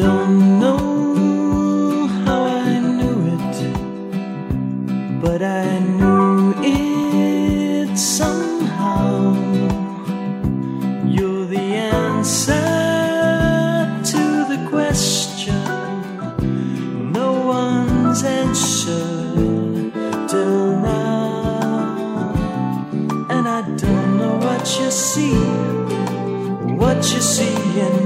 Don't know how I knew it, but I knew it somehow. You're the answer to the question no one's answered till now, and I don't know what you see, what you see, in.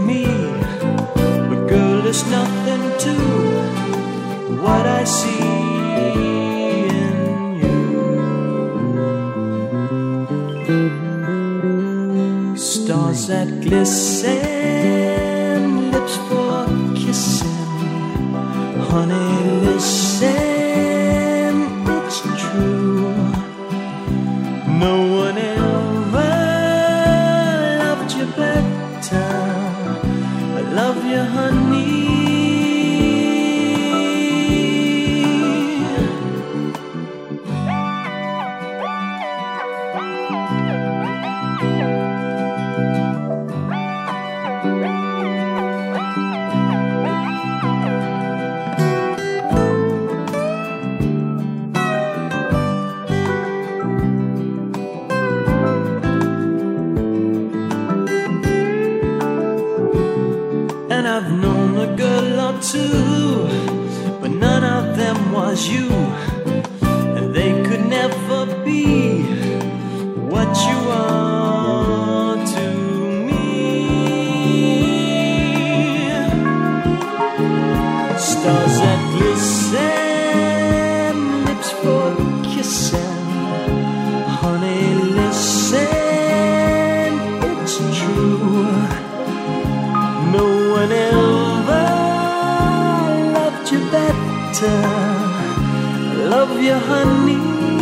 Stars that glisten, lips for kissing. Honey, listen, it's true. No one ever loved you better. I love you, honey. I've known a girl or two, but none of them was you. Better. Love you, honey.